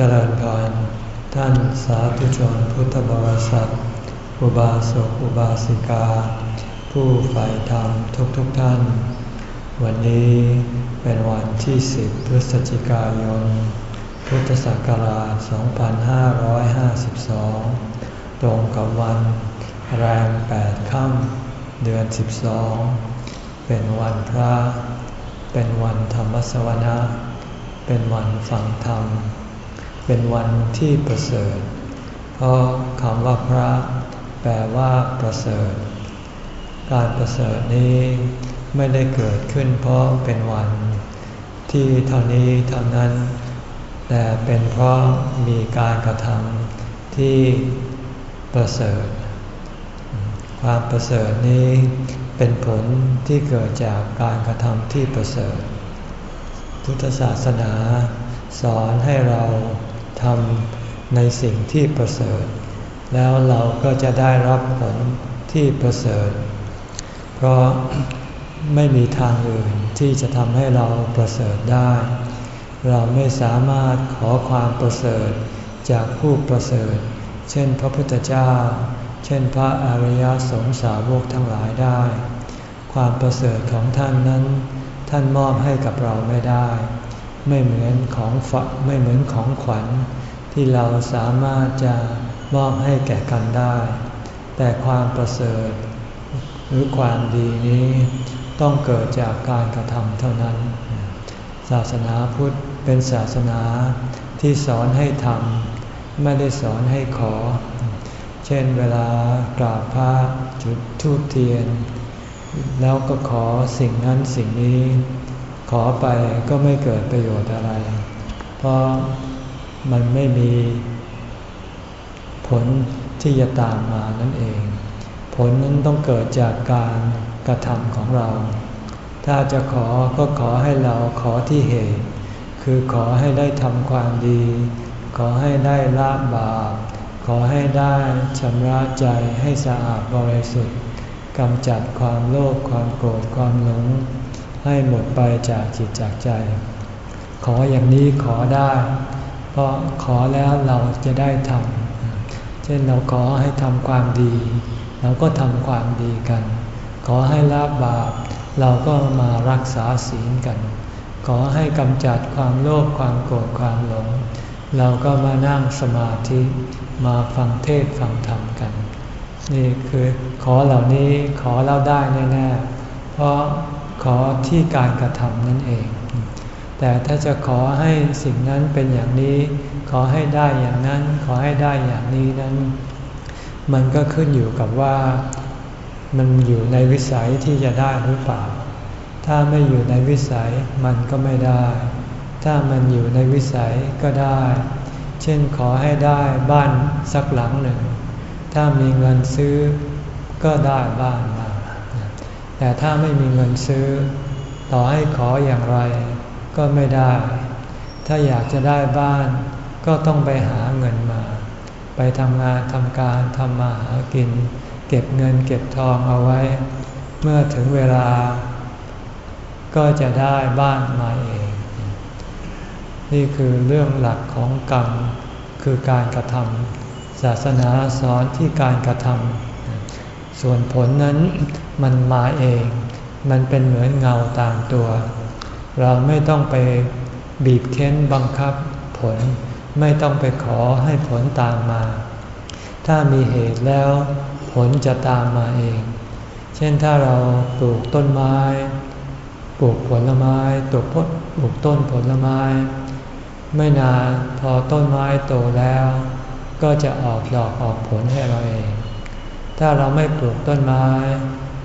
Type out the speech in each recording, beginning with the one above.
เจริญพรท่านสาธุชนพุทธบริษัท อุบาสกอุบาสิกา ผู้ใฝ่ธรรมทุกทุกท่าน วันนี้เป็นวันที่สิบพฤศจิกายน พุทธศักราช 2552 ตรงกับวันแรม 8 ค่ำเดือน 12 เป็นวันพระ เป็นวันธรรมสวนะ เป็นวันฟังธรรม เป็นวันที่ประเสริฐ เพราะคำว่าพระแปลว่าประเสริฐ การประเสริฐนี้ไม่ได้เกิดขึ้นเพราะเป็นวัน ที่เท่านี้เท่านั้น แต่เป็นเพราะมีการกระทำที่ประเสริฐ ความประเสริฐนี้เป็นผลที่เกิดจากการกระทำที่ประเสริฐ พุทธศาสนาสอนให้เรา ทำในสิ่งที่ประเสริฐ แล้วเราก็จะได้รับผลที่ประเสริฐ เพราะไม่มีทางอื่นที่จะทำให้เราประเสริฐได้ เราไม่สามารถขอความประเสริฐจากผู้ประเสริฐ เช่นพระพุทธเจ้า เช่นพระอริยสงสาวกทั้งหลายได้ ความประเสริฐของท่านนั้น ท่านมอบให้กับเราไม่ได้ ไม่เหมือนของฝไม่เหมือนของขวัญ ที่เราสามารถจะมอบให้แก่กันได้ แต่ความประเสริฐ หรือความดีนี้ต้องเกิดจากการกระทำเท่านั้น ศาสนาพุทธเป็นศาสนาที่สอนให้ทำไม่ได้สอนให้ขอ เช่นเวลากราบพระจุดทูบเทียน แล้วก็ขอสิ่งนั้นสิ่งนี้ ขอไปก็ไม่เกิดประโยชน์อะไร เพราะมันไม่มีผลที่จะตามมานั่นเอง ผลนั้นต้องเกิดจากการกระทำของเรา ถ้าจะขอก็ขอให้เราขอที่เหตุ คือขอให้ได้ทำความดี ขอให้ได้ละบาป ขอให้ได้ชำระใจให้สะอาดบริสุทธิ์กำจัดความโลภความโกรธความหลง ให้หมดไปจากจิตจากใจ ขออย่างนี้ขอได้ เพราะขอแล้วเราจะได้ทำเช่นเราขอให้ทำความดี เราก็ทำความดีกัน ขอให้ละบาป เราก็มารักษาศีลกัน ขอให้กำจัดความโลภความโกรธความหลง เราก็มานั่งสมาธิมาฟังเทศฟังธรรมกัน นี่คือขอเหล่านี้ขอเราได้แน่ๆเพราะ ขอที่การกระทำนั่นเอง แต่ถ้าจะขอให้สิ่งนั้นเป็นอย่างนี้ ขอให้ได้อย่างนั้น ขอให้ได้อย่างนี้นั้น มันก็ขึ้นอยู่กับว่า มันอยู่ในวิสัยที่จะได้หรือเปล่า ถ้าไม่อยู่ในวิสัยมันก็ไม่ได้ ถ้ามันอยู่ในวิสัยก็ได้ เช่นขอให้ได้บ้านสักหลังหนึ่ง ถ้ามีเงินซื้อก็ได้บ้าน แต่ถ้าไม่มีเงินซื้อ ต่อให้ขออย่างไรก็ไม่ได้ ถ้าอยากจะได้บ้าน ก็ต้องไปหาเงินมา ไปทำงานทำการทำมาหากิน เก็บเงินเก็บทองเอาไว้ เมื่อถึงเวลา ก็จะได้บ้านมาเอง นี่คือเรื่องหลักของกรรมคือการกระทำศาสนาสอนที่การกระทำ ส่วนผลนั้นมันมาเอง มันเป็นเหมือนเงาตามตัว เราไม่ต้องไปบีบเค้นบังคับผล ไม่ต้องไปขอให้ผลตามมา ถ้ามีเหตุแล้วผลจะตามมาเอง เช่นถ้าเราปลูกต้นไม้ ปลูกผลไม้ตกปลูกต้นผลไม้ ไม่นานพอต้นไม้โตแล้ว ก็จะออกดอกออกผลให้เราเอง ถ้าเราไม่ปลูกต้นไม้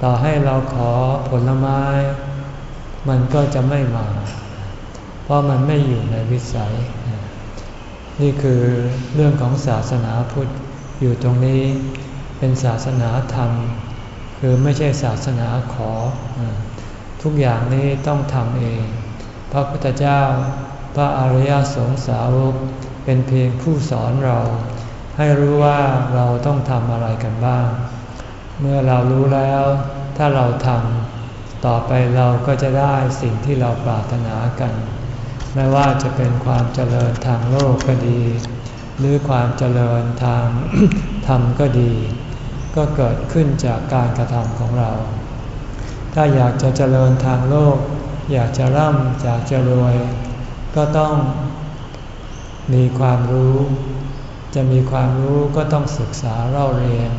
ต่อให้เราขอผลไม้ มันก็จะไม่มา เพราะมันไม่อยู่ในวิสัย นี่คือเรื่องของศาสนาพุทธอยู่ตรงนี้เป็นศาสนาธรรม คือไม่ใช่ศาสนาขอ ทุกอย่างนี้ต้องทำเอง พระพุทธเจ้าพระอริยสงสาวกเป็นเพียงผู้สอนเรา ให้รู้ว่าเราต้องทำอะไรกันบ้าง เมื่อเรารู้แล้ว ถ้าเราทำต่อไปเราก็จะได้สิ่งที่เราปรารถนากัน ไม่ว่าจะเป็นความเจริญทางโลกก็ดี หรือความเจริญทางธรรมก็ดี ก็เกิดขึ้นจากการกระทำของเรา ถ้าอยากจะเจริญทางโลก อยากจะร่ำอยากจะรวย ก็ต้องมีความรู้ จะมีความรู้ก็ต้องศึกษาเล่าเรียน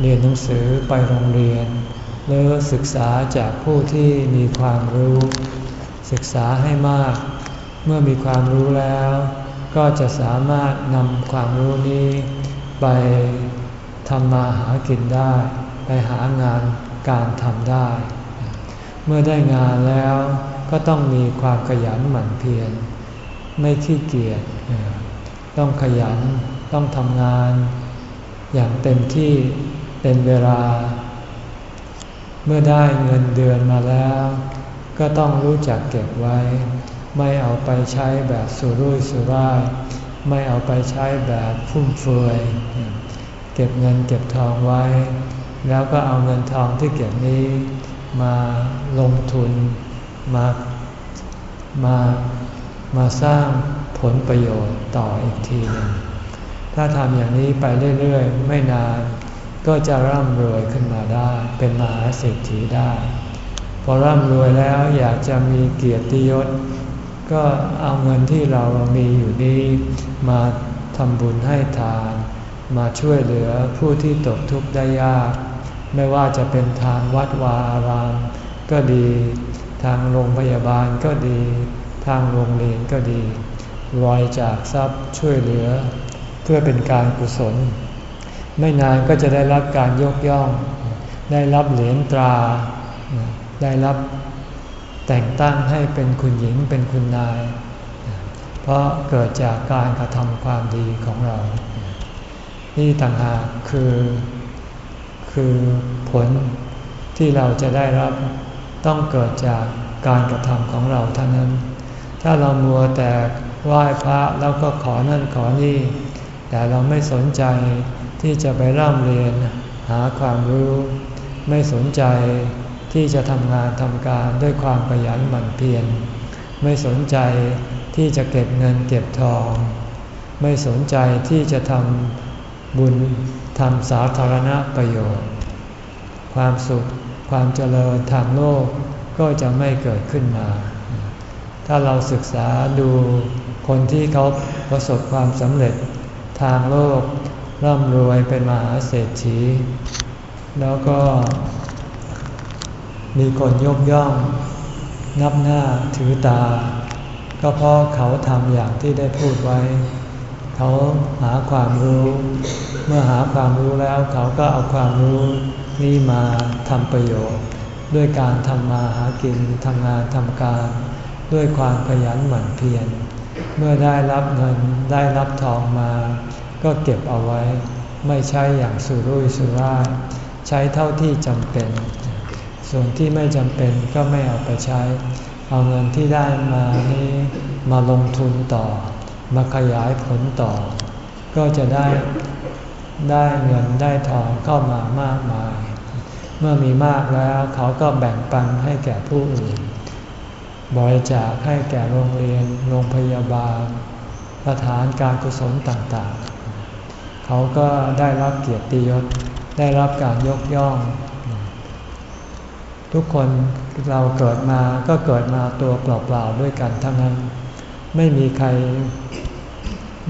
เรียนหนังสือไปโรงเรียน หรือศึกษาจากผู้ที่มีความรู้ ศึกษาให้มาก เมื่อมีความรู้แล้ว ก็จะสามารถนำความรู้นี้ไปทำมาหากินได้ ไปหางานการทำได้ เมื่อได้งานแล้วก็ต้องมีความขยันหมั่นเพียรไม่ขี้เกียจ ต้องขยัน ต้องทำงาน อย่างเต็มที่เต็มเวลา เมื่อได้เงินเดือนมาแล้ว ก็ต้องรู้จักเก็บไว้ ไม่เอาไปใช้แบบสุรุ่ยสุร่ายไม่เอาไปใช้แบบฟุ่มเฟือย เก็บเงินเก็บทองไว้ แล้วก็เอาเงินทองที่เก็บนี้มาลงทุนมามามาสร้าง ลประโยชน์ต่ออีกทีหนึ่งถ้าทำอย่างนี้ไปเรื่อยๆ ไม่นานก็จะร่ำรวยขึ้นมาได้ เป็นมหาเศรษฐีได้ พอร่ำรวยแล้วอยากจะมีเกียรติยศ ก็เอาเงินที่เรามีอยู่นี้มาทำบุญให้ทาน มาช่วยเหลือผู้ที่ตกทุกข์ได้ยาก ไม่ว่าจะเป็นทางวัดวาอารามก็ดี ทางโรงพยาบาลก็ดี ทางโรงเรียนก็ดี รอยจากทรัพย์ช่วยเหลือ เพื่อเป็นการกุศล ไม่นานก็จะได้รับการยกย่อง ได้รับเหรียญตรา ได้รับแต่งตั้งให้เป็นคุณหญิงเป็นคุณนาย เพราะเกิดจากการกระทำความดีของเรา นี่ต่างหากคือ คือผลที่เราจะได้รับต้องเกิดจากการกระทำของเราเท่านั้น ถ้าเรามัวแต่ ไหว้พระแล้วก็ขอนั่นขอนี่ แต่เราไม่สนใจที่จะไปร่ำเรียนหาความรู้ ไม่สนใจที่จะทำงานทำการด้วยความขยันหมั่นเพียรไม่สนใจที่จะเก็บเงินเก็บทอง ไม่สนใจที่จะทำบุญทำสาธารณประโยชน์ ความสุขความเจริญทางโลกก็จะไม่เกิดขึ้นมา ถ้าเราศึกษาดู คนที่เขาประสบความสำเร็จทางโลกร่ำรวยเป็นมหาเศรษฐี แล้วก็ มีคนยกย่อง นับหน้าถือตา ก็เพราะเขาทำอย่างที่ได้พูดไว้ เขาหาความรู้ เมื่อหาความรู้แล้วเขาก็เอาความรู้นี้มาทำประโยชน์ ด้วยการทำมาหากินทำงานทำการ ด้วยความขยันหมั่นเพียร เมื่อได้รับเงินได้รับทองมา ก็เก็บเอาไว้ ไม่ใช้อย่างสุรุ่ยสุร่าย ใช้เท่าที่จำเป็น ส่วนที่ไม่จำเป็นก็ไม่เอาไปใช้ เอาเงินที่ได้มานี้มาลงทุนต่อ มาขยายผลต่อ ก็จะได้ได้เงินได้ทองเข้ามามากมาย เมื่อมีมากแล้วเขาก็แบ่งปันให้แก่ผู้อื่น บริจาคให้แก่โรงเรียน โรงพยาบาล สถานการกุศลต่างๆ เขาก็ได้รับเกียรติยศ ได้รับการยกย่อง ทุกคนเราเกิดมาก็เกิดมาตัวเปล่าๆด้วยกันทั้งนั้น ไม่มีใคร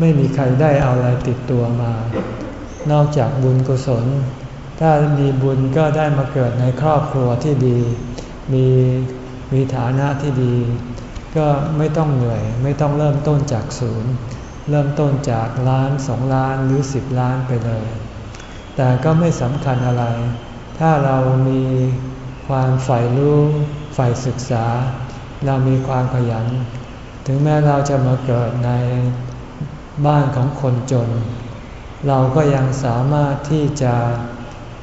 ไม่มีใครได้เอาอะไรติดตัวมา นอกจากบุญกุศล ถ้ามีบุญก็ได้มาเกิดในครอบครัวที่ดี มี มีฐานะที่ดี ก็ไม่ต้องเหนื่อย ไม่ต้องเริ่มต้นจากศูนย์ เริ่มต้นจากล้านสองล้านหรือสิบล้านไปเลย แต่ก็ไม่สำคัญอะไร ถ้าเรามีความใฝ่รู้ใฝ่ศึกษา เรามีความขยัน ถึงแม้เราจะมาเกิดในบ้านของคนจน เราก็ยังสามารถที่จะ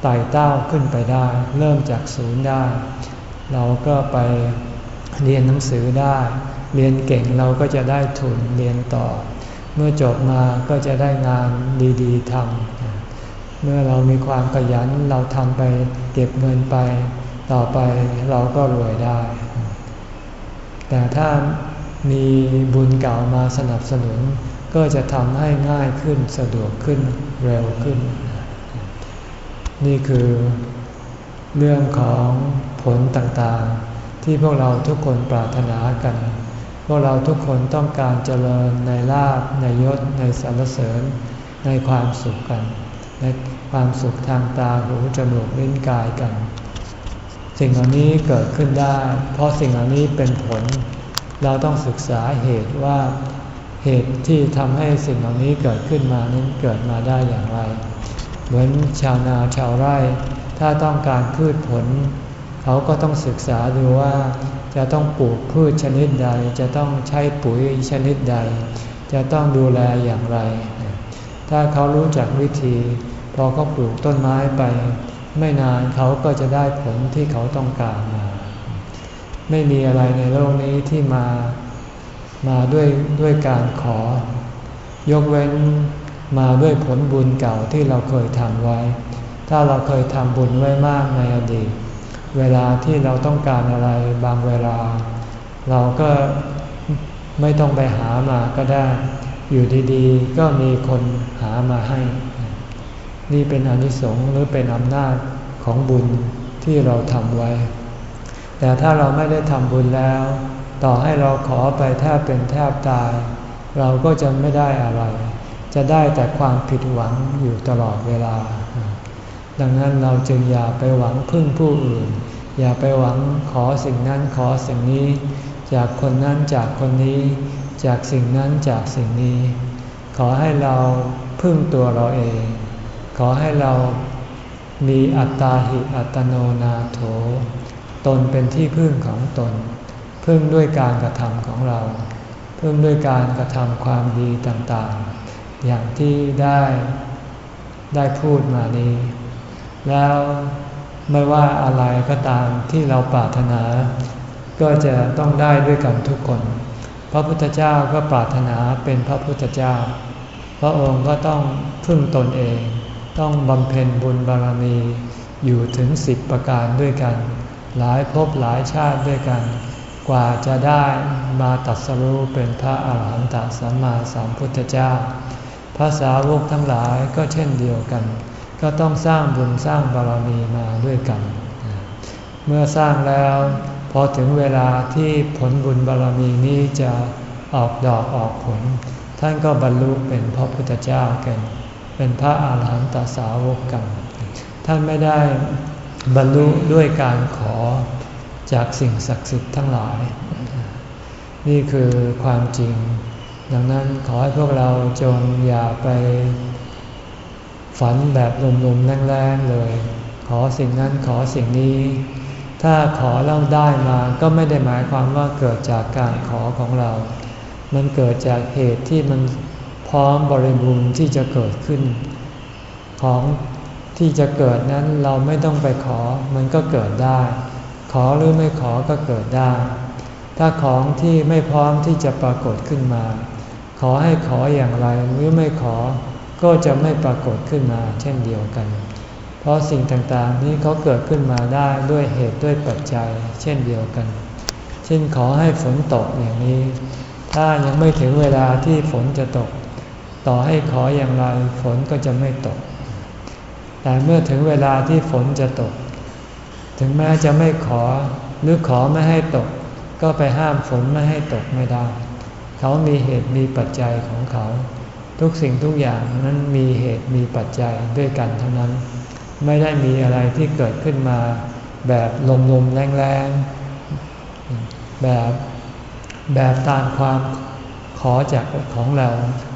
ไต่เต้าขึ้นไปได้ เริ่มจากศูนย์ได้ เราก็ไปเรียนหนังสือได้ เรียนเก่งเราก็จะได้ทุนเรียนต่อ เมื่อจบมาก็จะได้งานดีๆทำเมื่อเรามีความขยันเราทำไปเก็บเงินไป ต่อไปเราก็รวยได้ แต่ถ้ามีบุญเก่ามาสนับสนุน ก็จะทำให้ง่ายขึ้นสะดวกขึ้นเร็วขึ้น นี่คือ เรื่องของผลต่างๆ ที่พวกเราทุกคนปรารถนากัน พวกเราทุกคนต้องการเจริญในลาบในยศในสรรเสริญ ในความสุขกัน ในความสุขทางตาหูจมูกลิ้นกายกัน สิ่งเหล่านี้เกิดขึ้นได้ เพราะสิ่งเหล่านี้เป็นผล เราต้องศึกษาเหตุว่าเหตุที่ทำให้สิ่งเหล่านี้เกิดขึ้นมานั้นเกิดมาได้อย่างไร เหมือนชาวนาชาวไร่ ถ้าต้องการพืชผล เขาก็ต้องศึกษาดูว่าจะต้องปลูกพืชชนิดใด จะต้องใช้ปุ๋ยชนิดใด จะต้องดูแลอย่างไร ถ้าเขารู้จักวิธี พอเขาปลูกต้นไม้ไป ไม่นานเขาก็จะได้ผลที่เขาต้องการมา ไม่มีอะไรในโลกนี้ที่มามาด้วยด้วยการขอ ยกเว้นมาด้วยผลบุญเก่าที่เราเคยทำไว้ ถ้าเราเคยทำบุญไว้มากในอดีต เวลาที่เราต้องการอะไรบางเวลา เราก็ไม่ต้องไปหามาก็ได้ อยู่ดีๆ ก็มีคนหามาให้ นี่เป็นอนิสงส์หรือเป็นอำนาจของบุญที่เราทำไว้ แต่ถ้าเราไม่ได้ทำบุญแล้ว ต่อให้เราขอไปแทบเป็นแทบตาย เราก็จะไม่ได้อะไร จะได้แต่ความผิดหวังอยู่ตลอดเวลา ดังนั้นเราจึงอย่าไปหวังพึ่งผู้อื่น อย่าไปหวังขอสิ่งนั้นขอสิ่งนี้ จากคนนั้นจากคนนี้ จากสิ่งนั้นจากสิ่งนี้ ขอให้เราพึ่งตัวเราเอง ขอให้เรามีอัตตาหิอัตโนนาโถ ตนเป็นที่พึ่งของตน พึ่งด้วยการกระทำของเรา พึ่งด้วยการกระทำความดีต่างๆ อย่างที่ได้ได้พูดมานี้ แล้วไม่ว่าอะไรก็ตามที่เราปรารถนา ก็จะต้องได้ด้วยกันทุกคน พระพุทธเจ้าก็ปรารถนาเป็นพระพุทธเจ้า พระองค์ก็ต้องพึ่งตนเอง ต้องบำเพ็ญบุญบารมีอยู่ถึงสิบประการด้วยกัน หลายภพหลายชาติด้วยกัน กว่าจะได้มาตัดสรู้เป็นพระอาหารหันตสัมมาสัมพุทธเจ้าภาษาวกทั้งหลายก็เช่นเดียวกัน ก็ต้องสร้างบุญสร้างบารมีมาด้วยกัน เมื่อสร้างแล้วพอถึงเวลาที่ผลบุญบารมีนี้จะออกดอกออกผล ท่านก็บรรลุเป็นพระพุทธเจ้ากัน เป็นพระอาหารหันตสาวกกัน ท่านไม่ได้บรรลุด้วยการขอจากสิ่งศักดิ์สิทธิ์ทั้งหลาย นี่คือความจริง ดังนั้นขอให้พวกเราจงอย่าไป ฝันแบบลมๆแรงๆเลย ขอสิ่งนั้นขอสิ่งนี้ ถ้าขอแล้วได้มาก็ไม่ได้หมายความว่าเกิดจากการขอของเรา มันเกิดจากเหตุที่มันพร้อมบริบูรณ์ที่จะเกิดขึ้น ของที่จะเกิดนั้นเราไม่ต้องไปขอ มันก็เกิดได้ ขอหรือไม่ขอก็เกิดได้ ถ้าของที่ไม่พร้อมที่จะปรากฏขึ้นมา ขอให้ขออย่างไรหรือไม่ขอ ก็จะไม่ปรากฏขึ้นมาเช่นเดียวกัน เพราะสิ่งต่างๆนี้เขาเกิดขึ้นมาได้ด้วยเหตุด้วยปัจจัยเช่นเดียวกัน เช่นขอให้ฝนตกอย่างนี้ ถ้ายังไม่ถึงเวลาที่ฝนจะตก ต่อให้ขออย่างไรฝนก็จะไม่ตก แต่เมื่อถึงเวลาที่ฝนจะตก ถึงแม้จะไม่ขอหรือขอไม่ให้ตก ก็ไปห้ามฝนไม่ให้ตกไม่ได้ เขามีเหตุมีปัจจัยของเขา ทุกสิ่งทุกอย่างนั้นมีเหตุมีปัจจัยด้วยกันทั้งนั้น ไม่ได้มีอะไรที่เกิดขึ้นมาแบบลมๆแรงๆแบบแบบตามความขอจากของเรา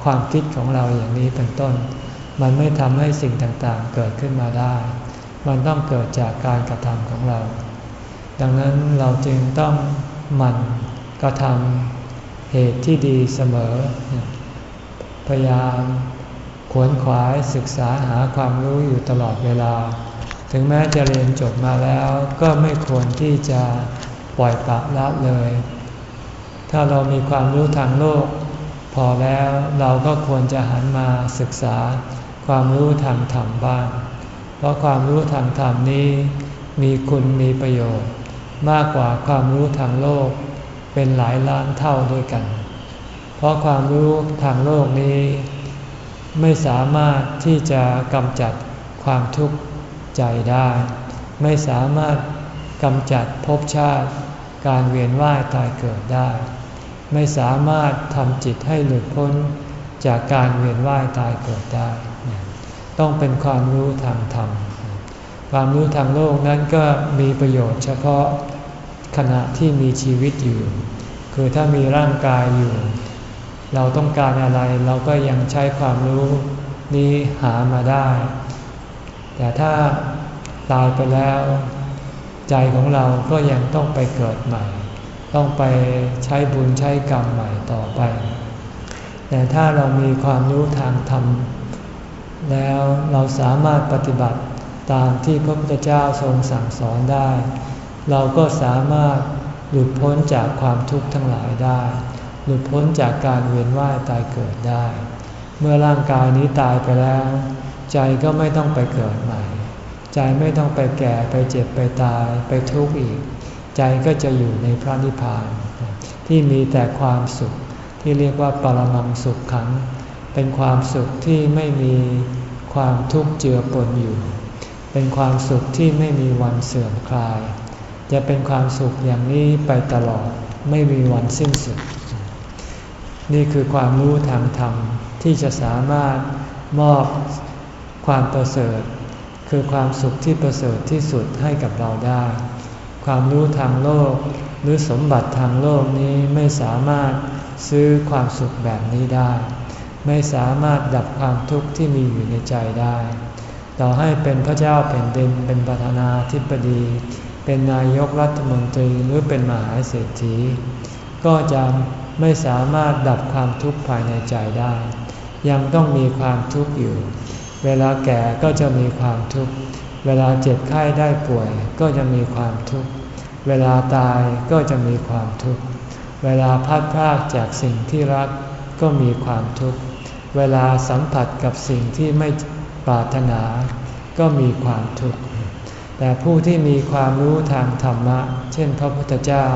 ความคิดของเราอย่างนี้เป็นต้น มันไม่ทำให้สิ่งต่างๆเกิดขึ้นมาได้ มันต้องเกิดจากการกระทำของเรา ดังนั้นเราจึงต้องหมั่นกระทำเหตุที่ดีเสมอ พยายามขวนขวายศึกษาหาความรู้อยู่ตลอดเวลา ถึงแม้จะเรียนจบมาแล้วก็ไม่ควรที่จะปล่อยปละละเลย ถ้าเรามีความรู้ทางโลก พอแล้วเราก็ควรจะหันมาศึกษาความรู้ทางธรรมบ้าง เพราะความรู้ทางธรรมนี้มีคุณมีประโยชน์ มากกว่าความรู้ทางโลกเเป็นหลายล้านเท่าด้วยกัน เพราะความรู้ทางโลกนี้ ไม่สามารถที่จะกำจัดความทุกข์ใจได้ ไม่สามารถกำจัดภพชาติ การเวียนว่ายตายเกิดได้ ไม่สามารถทำจิตให้หลุดพ้นจากการเวียนว่ายตายเกิดได้ ต้องเป็นความรู้ทางธรรม ความรู้ทางโลกนั้นก็มีประโยชน์เฉพาะขณะที่มีชีวิตอยู่ คือถ้ามีร่างกายอยู่ เราต้องการอะไรเราก็ยังใช้ความรู้นี้หามาได้ แต่ถ้าตายไปแล้ว ใจของเราก็ยังต้องไปเกิดใหม่ ต้องไปใช้บุญใช้กรรมใหม่ต่อไป แต่ถ้าเรามีความรู้ทางธรรม แล้วเราสามารถปฏิบัติตามที่พระพุทธเจ้าทรงสั่งสอนได้ เราก็สามารถหลุดพ้นจากความทุกข์ทั้งหลายได้ หลุดพ้นจากการเวียนว่ายตายเกิดได้ เมื่อร่างกายนี้ตายไปแล้ว ใจก็ไม่ต้องไปเกิดใหม่ ใจไม่ต้องไปแก่ไปเจ็บไปตายไปทุกข์อีก ใจก็จะอยู่ในพระนิพพาน ที่มีแต่ความสุขที่เรียกว่าปรมังสุขขัง เป็นความสุขที่ไม่มีความทุกข์เจือปนอยู่ เป็นความสุขที่ไม่มีวันเสื่อมคลาย จะเป็นความสุขอย่างนี้ไปตลอดไม่มีวันสิ้นสุด นี่คือความรู้ทางธรรมที่จะสามารถมอบความประเสริฐ คือความสุขที่ประเสริฐที่สุดให้กับเราได้ ความรู้ทางโลกหรือสมบัติทางโลกนี้ไม่สามารถซื้อความสุขแบบนี้ได้ ไม่สามารถดับความทุกข์ที่มีอยู่ในใจได้ ต่อให้เป็นพระเจ้าแผ่นดินเป็นประธานาธิบดี เป็นนายกรัฐมนตรีหรือเป็นมหาเศรษฐี ก็จะ ไม่สามารถดับความทุกข์ภายในใจได้ ยังต้องมีความทุกข์อยู่ เวลาแก่ก็จะมีความทุกข์ เวลาเจ็บไข้ได้ป่วย ก็จะมีความทุกข์ เวลาตายก็จะมีความทุกข์ เวลาพัดพรากจากสิ่งที่รักก็มีความทุกข์ เวลาสัมผัสกับสิ่งที่ไม่ปรารถนา ก็มีความทุกข์ แต่ผู้ที่มีความรู้ทางธรรมะ เช่นพระพุทธเจ้า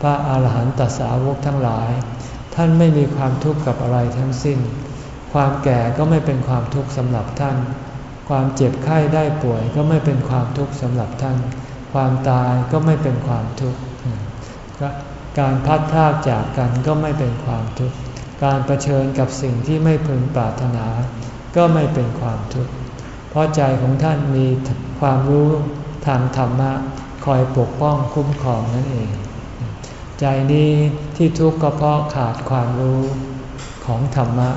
พระอาหารหันตสาวกทั้งหลาย ท่านไม่มีความทุกข์กับอะไรทั้งสิ้น ความแก่ก็ไม่เป็นความทุกข์สำหรับท่าน ความเจ็บไข้ได้ป่วยก็ไม่เป็นความทุกข์สำหรับท่าน ความตายก็ไม่เป็นความทุกข์การพัดพากจากกันก็ไม่เป็นความทุกข์การรเผชิญกับสิ่งที่ไม่พึงปรารถนา ก็ไม่เป็นความทุกข์เพราะใจของท่านมีความรู้ทางธรรมะคอยปกป้องคุ้มครองนั่นเอง ใจนี้ที่ทุกข์ก็เพราะขาดความรู้ของธรรมะ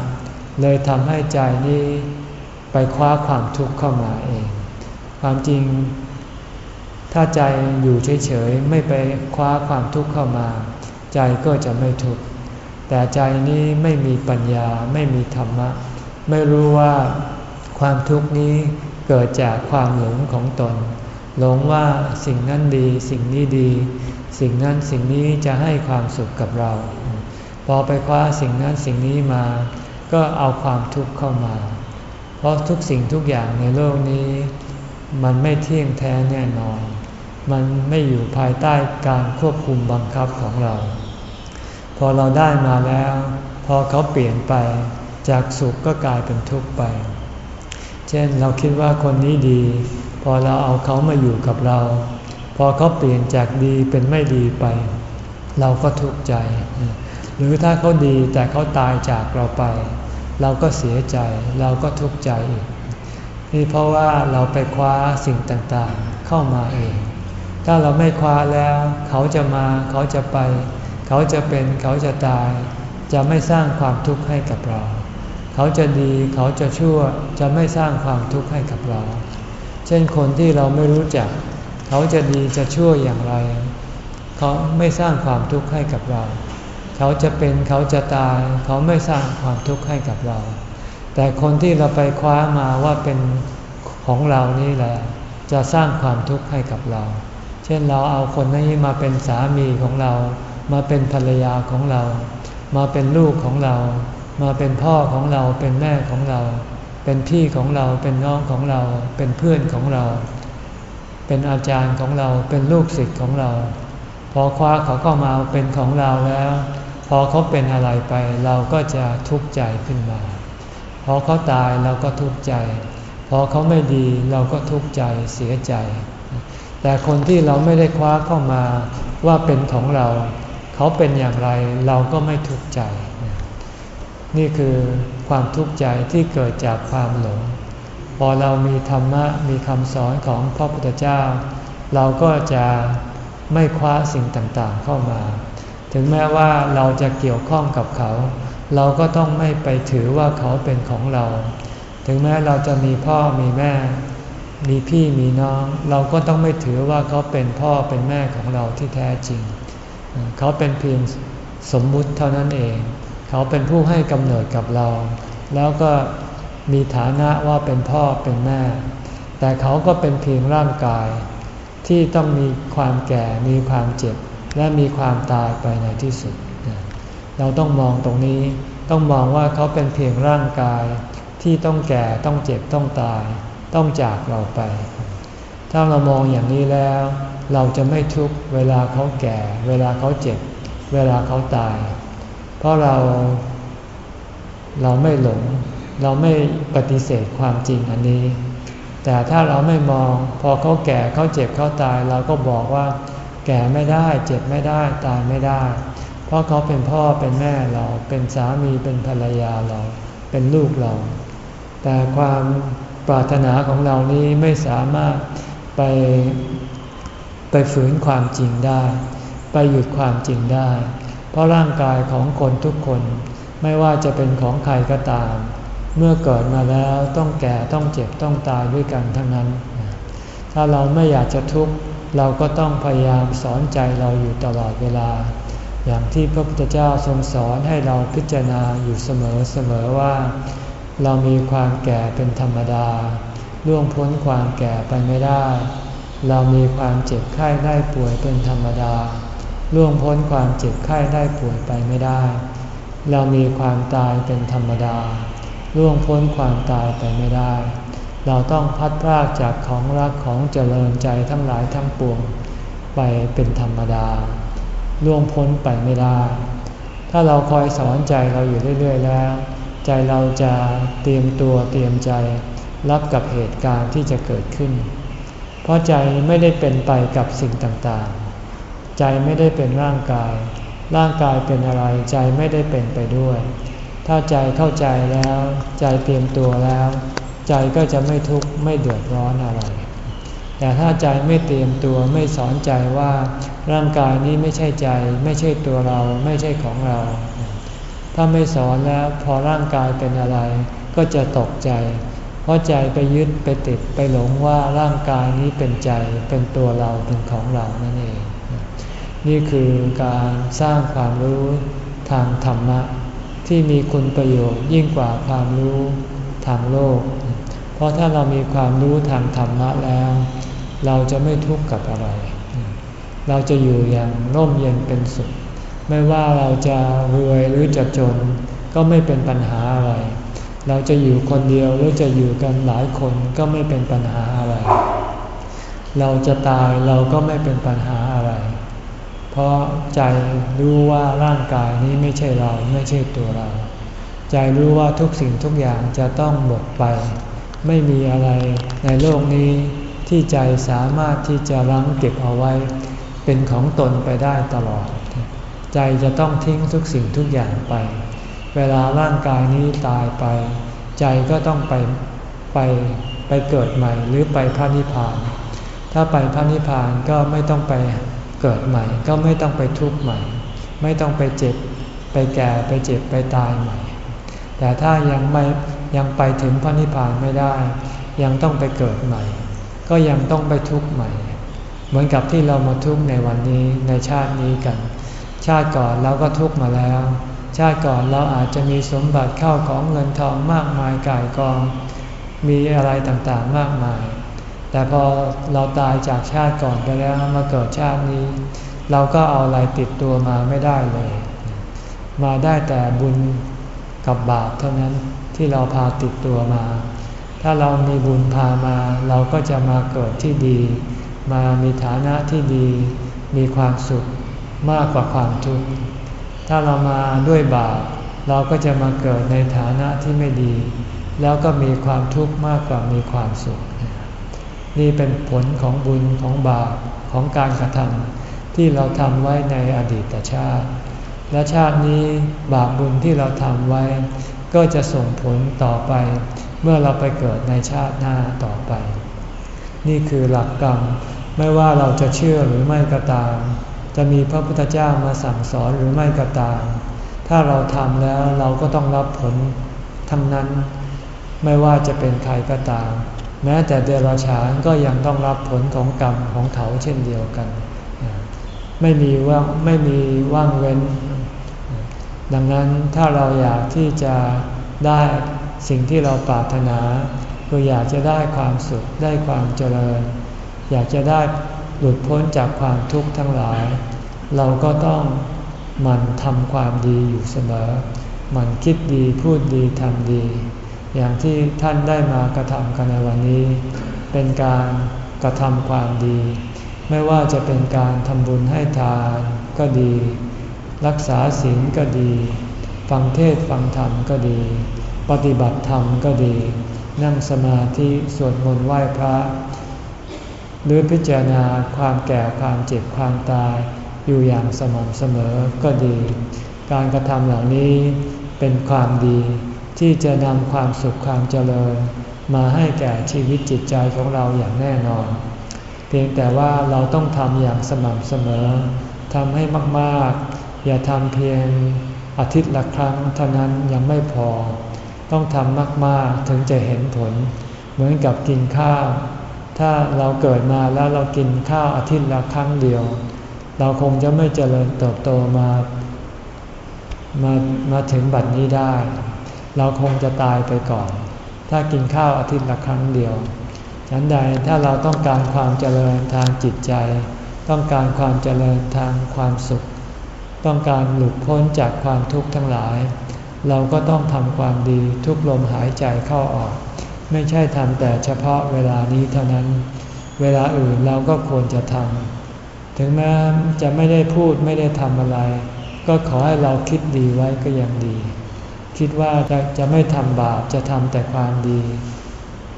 เลยทำให้ใจนี้ไปคว้าความทุกข์เข้ามาเอง ความจริง ถ้าใจอยู่เฉยๆ ไม่ไปคว้าความทุกข์เข้ามา ใจก็จะไม่ทุกข์ แต่ใจนี้ไม่มีปัญญาไม่มีธรรมะ ไม่รู้ว่าความทุกข์นี้เกิดจากความหลงของตน หลงว่าสิ่งนั้นดีสิ่งนี้ดี สิ่งนั้นสิ่งนี้จะให้ความสุขกับเรา พอไปคว้าสิ่งนั้นสิ่งนี้มา ก็เอาความทุกข์เข้ามา เพราะทุกสิ่งทุกอย่างในโลกนี้ มันไม่เที่ยงแท้แน่นอน มันไม่อยู่ภายใต้การควบคุมบังคับของเรา พอเราได้มาแล้ว พอเขาเปลี่ยนไป จากสุขก็กลายเป็นทุกข์ไป เช่นเราคิดว่าคนนี้ดี พอเราเอาเขามาอยู่กับเรา พอเขาเปลี่ยนจากดีเป็นไม่ดีไป เราก็ทุกข์ใจ หรือถ้าเขาดีแต่เขาตายจากเราไป เราก็เสียใจ เราก็ทุกข์ใจอีกนี่เพราะว่าเราไปคว้าสิ่งต่างๆเข้ามาเอง ถ้าเราไม่คว้าแล้ว เขาจะมาเขาจะไป เขาจะเป็นเขาจะตาย จะไม่สร้างความทุกข์ให้กับเรา เขาจะดีเขาจะชั่วจะไม่สร้างความทุกข์ให้กับเรา เช่นคนที่เราไม่รู้จัก เขาจะดีจะชั่วอย่างไร เขาไม่สร้างความทุกข์ให้กับเรา เขาจะเป็นเขาจะตาย เขาไม่สร้างความทุกข์ให้กับเรา แต่คนที่เราไปคว้ามาว่าเป็นของเรานี่แหละ จะสร้างความทุกข์ให้กับเรา เช่นเราเอาคนนี้มาเป็นสามีของเรา มาเป็นภรรยาของเรา มาเป็นลูกของเรา มาเป็นพ่อของเรา เป็นแม่ของเรา เป็นพี่ของเรา เป็นน้องของเรา เป็นเพื่อนของเรา เป็นอาจารย์ของเราเป็นลูกศิษย์ของเรา พอคว้าเขาก็มาเป็นของเราแล้ว พอเขาเป็นอะไรไปเราก็จะทุกข์ใจขึ้นมา พอเขาตายเราก็ทุกข์ใจ พอเขาไม่ดีเราก็ทุกข์ใจเสียใจ แต่คนที่เราไม่ได้คว้าเข้ามาว่าเป็นของเรา เขาเป็นอย่างไรเราก็ไม่ทุกข์ใจ นี่คือความทุกข์ใจที่เกิดจากความหลง พอเรามีธรรมะมีคำสอนของพระพุทธเจ้า เราก็จะไม่คว้าสิ่งต่างๆเข้ามา ถึงแม้ว่าเราจะเกี่ยวข้องกับเขา เราก็ต้องไม่ไปถือว่าเขาเป็นของเรา ถึงแม้เราจะมีพ่อมีแม่ มีพี่มีน้อง เราก็ต้องไม่ถือว่าเขาเป็นพ่อเป็นแม่ของเราที่แท้จริง เขาเป็นเพียงสมมุติเท่านั้นเอง เขาเป็นผู้ให้กำเนิดกับเรา แล้วก็ มีฐานะว่าเป็นพ่อเป็นแม่ แต่เขาก็เป็นเพียงร่างกาย ที่ต้องมีความแก่มีความเจ็บ และมีความตายไปในที่สุด เราต้องมองตรงนี้ต้องมองว่าเขาเป็นเพียงร่างกาย ที่ต้องแก่ต้องเจ็บต้องตาย ต้องจากเราไป ถ้าเรามองอย่างนี้แล้ว เราจะไม่ทุกเวลาเขาแก่ เวลาเขาเจ็บ เวลาเขาตาย เพราะเรา เราไม่หลง เราไม่ปฏิเสธความจริงอันนี้ แต่ถ้าเราไม่มองพอเขาแก่เขาเจ็บเขาตาย เราก็บอกว่า แก่ไม่ได้เจ็บไม่ได้ตายไม่ได้ เพราะเขาเป็นพ่อเป็นแม่เราเป็นสามีเป็นภรรยาเราเป็นลูกเรา แต่ความปรารถนาของเรานี้ไม่สามารถไปไปฝืนความจริงได้ ไปหยุดความจริงได้ เพราะร่างกายของคนทุกคน ไม่ว่าจะเป็นของใครก็ตาม เมื่อเกิดมาแล้วต้องแก่ต้องเจ็บต้องตายด้วยกันทั้งนั้น ถ้าเราไม่อยากจะทุกข์เราก็ต้องพยายามสอนใจเราอยู่ตลอดเวลา อย่างที่พระพุทธเจ้าทรงสอนให้เราพิจารณาอยู่เสมอเสมอว่า เรามีความแก่เป็นธรรมดาล่วงพ้นความแก่ไปไม่ได้ เรามีความเจ็บไข้ได้ป่วยเป็นธรรมดาล่วงพ้นความเจ็บไข้ได้ป่วยไปไม่ได้ เรามีความตายเป็นธรรมดา ล่วงพ้นความตายไปไม่ได้ เราต้องพัดพรากจากของรักของเจริญใจทั้งหลายทั้งปวงไปเป็นธรรมดาล่วงพ้นไปไม่ได้ ถ้าเราคอยสอนใจเราอยู่เรื่อย ๆ แล้ว ใจเราจะเตรียมตัวเตรียมใจรับกับเหตุการณ์ที่จะเกิดขึ้น เพราะใจไม่ได้เป็นไปกับสิ่งต่างๆ ใจไม่ได้เป็นร่างกาย ร่างกายเป็นอะไรใจไม่ได้เป็นไปด้วย ถ้าใจเข้าใจแล้ว ใจเตรียมตัวแล้ว ใจก็จะไม่ทุกข์ไม่เดือดร้อนอะไร แต่ถ้าใจไม่เตรียมตัวไม่สอนใจว่าร่างกายนี้ไม่ใช่ใจ ไม่ใช่ตัวเราไม่ใช่ของเรา ถ้าไม่สอนแล้วพอร่างกายเป็นอะไร ก็จะตกใจ เพราะใจไปยึดไปติดไปหลงว่าร่างกายนี้เป็นใจเป็นตัวเราเป็นของเรานั่นเอง นี่คือการสร้างความรู้ทางธรรมะ ที่มีคุณประโยชน์ยิ่งกว่าความรู้ทางโลก เพราะถ้าเรามีความรู้ทางธรรมะแล้ว เราจะไม่ทุกข์กับอะไร เราจะอยู่อย่างร่มเย็นเป็นสุข ไม่ว่าเราจะรวยหรือจะจนก็ไม่เป็นปัญหาอะไร เราจะอยู่คนเดียวหรือจะอยู่กันหลายคนก็ไม่เป็นปัญหาอะไร เราจะตายเราก็ไม่เป็นปัญหา รเพราะใจรู้ว่าร่างกายนี้ไม่ใช่เราไม่ใช่ตัวเรา ใจรู้ว่าทุกสิ่งทุกอย่างจะต้องหมดไป ไม่มีอะไรในโลกนี้ที่ใจสามารถที่จะรั้งเก็บเอาไว้ เป็นของตนไปได้ตลอด ใจจะต้องทิ้งทุกสิ่งทุกอย่างไป เวลาร่างกายนี้ตายไป ใจก็ต้องไปไปไปเกิดใหม่หรือไปพระนิพพาน ถ้าไปพระนิพพานก็ไม่ต้องไป เกิดใหม่ก็ไม่ต้องไปทุกข์ใหม่ ไม่ต้องไปเจ็บไปแก่ไปเจ็บไปตายใหม่ แต่ถ้ายังไม่ยังไปถึงพระนิพพานไม่ได้ ยังต้องไปเกิดใหม่ ก็ยังต้องไปทุกข์ใหม่ เหมือนกับที่เรามาทุกข์ในวันนี้ในชาตินี้กัน ชาติก่อนเราก็ทุกข์มาแล้ว ชาติก่อนเราอาจจะมีสมบัติเข้าของเงินทองมากมายกายกอง มีอะไรต่างๆมากมาย แต่พอเราตายจากชาติก่อนไปแล้วมาเกิดชาตินี้ เราก็เอาอะไรติดตัวมาไม่ได้เลย มาได้แต่บุญกับบาปเท่านั้นที่เราพาติดตัวมา ถ้าเรามีบุญพามาเราก็จะมาเกิดที่ดี มามีฐานะที่ดี มีความสุขมากกว่าความทุกข์ถ้าเรามาด้วยบาปเราก็จะมาเกิดในฐานะที่ไม่ดี แล้วก็มีความทุกข์มากกว่ามีความสุข นี่เป็นผลของบุญของบาปของการกระทำที่เราทำไว้ในอดีตชาติ และชาตินี้บาปบุญที่เราทำไว้ ก็จะส่งผลต่อไป เมื่อเราไปเกิดในชาติหน้าต่อไป นี่คือหลักกรรมไม่ว่าเราจะเชื่อหรือไม่ก็ตาม จะมีพระพุทธเจ้ามาสั่งสอนหรือไม่ก็ตาม ถ้าเราทำแล้วเราก็ต้องรับผลทั้งนั้น ไม่ว่าจะเป็นใครก็ตาม แม้แต่เดรัจฉานก็ยังต้องรับผลของกรรมของเขาเช่นเดียวกัน ไม่มีว่างไม่มีว่างเว้น ดังนั้นถ้าเราอยากที่จะได้สิ่งที่เราปรารถนาคืออยากจะได้ความสุขได้ความเจริญ อยากจะได้หลุดพ้นจากความทุกข์ทั้งหลาย เราก็ต้องมันทำความดีอยู่เสมอ มันคิดดีพูดดีทำดี อย่างที่ท่านได้มากระทำกันในวันนี้ เป็นการกระทำความดี ไม่ว่าจะเป็นการทำบุญให้ทานก็ดี รักษาศีลก็ดี ฟังเทศฟังธรรมก็ดี ปฏิบัติธรรมก็ดี นั่งสมาธิสวดมนต์ไหว้พระ หรือพิจารณาความแก่ความเจ็บความตายอยู่อย่างสม่ำเสมอก็ดี การกระทำเหล่านี้เป็นความดี ที่จะนำความสุขความเจริญ มาให้แก่ชีวิตจิตใจของเราอย่างแน่นอน เพียงแต่ว่าเราต้องทำอย่างสม่ำเสมอทำให้มากๆ อย่าทำเพียงอาทิตย์ละครั้งเท่านั้นยังไม่พอ ต้องทำมากๆถึงจะเห็นผล เหมือนกับกินข้าว ถ้าเราเกิดมาแล้วเรากินข้าวอาทิตย์ละครั้งเดียว เราคงจะไม่เจริญเติบโตมามามาถึงบัดนี้ได้ เราคงจะตายไปก่อน ถ้ากินข้าวอาทิตย์ละครั้งเดียวฉันใดถ้าเราต้องการความเจริญทางจิตใจ ต้องการความเจริญทางความสุข ต้องการหลุดพ้นจากความทุกข์ทั้งหลาย เราก็ต้องทำความดีทุกลมหายใจเข้าออก ไม่ใช่ทำแต่เฉพาะเวลานี้เท่านั้น เวลาอื่นเราก็ควรจะทำถึงแม้จะไม่ได้พูดไม่ได้ทำอะไร ก็ขอให้เราคิดดีไว้ก็ยังดี คิดว่าจะจะไม่ทำบาปจะทำแต่ความดี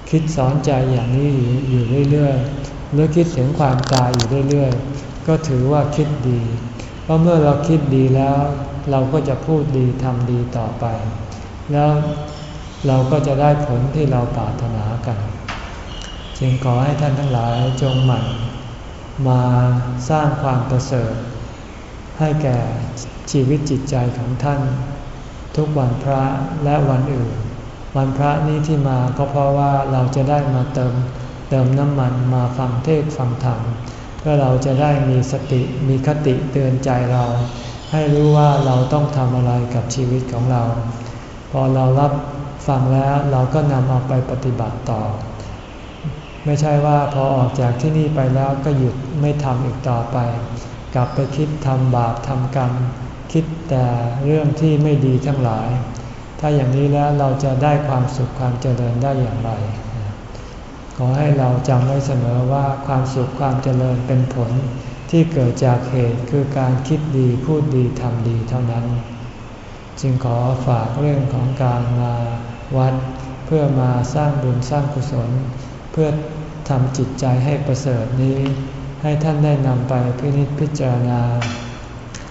คิดสอนใจอย่างนี้อยู่เรื่อยๆหรือคิดถึงความตายอยู่เรื่อยๆ ก็ถือว่าคิดดี เพราะเมื่อเราคิดดีแล้ว เราก็จะพูดดีทำดีต่อไป แล้วเราก็จะได้ผลที่เราปรารถนากัน จึงขอให้ท่านทั้งหลายจงหมั่นมาสร้างความประเสริฐ ให้แก่ชีวิตจิตใจของท่าน ทุกวันพระและวันอื่น วันพระนี้ที่มาก็เพราะว่าเราจะได้มาเติมเติมน้ำมันมาฟังเทศฟังธรรมเพื่อเราจะได้มีสติมีคติเตือนใจเรา ให้รู้ว่าเราต้องทำอะไรกับชีวิตของเรา พอเรารับฟังแล้วเราก็นำเอาไปปฏิบัติต่อ ไม่ใช่ว่าพอออกจากที่นี่ไปแล้วก็หยุดไม่ทำอีกต่อไป กลับไปคิดทำบาปทำกรรม คิดแต่เรื่องที่ไม่ดีทั้งหลาย ถ้าอย่างนี้แล้วเราจะได้ความสุขความเจริญได้อย่างไร ขอให้เราจำไว้เสมอว่าความสุขความเจริญเป็นผลที่เกิดจากเหตุคือการคิดดีพูดดีทำดีเท่านั้น จึงขอฝากเรื่องของการมาวัด เพื่อมาสร้างบุญสร้างกุศล เพื่อทำจิตใจให้ประเสริฐนี้ ให้ท่านได้นำไปพินิจพิจารณา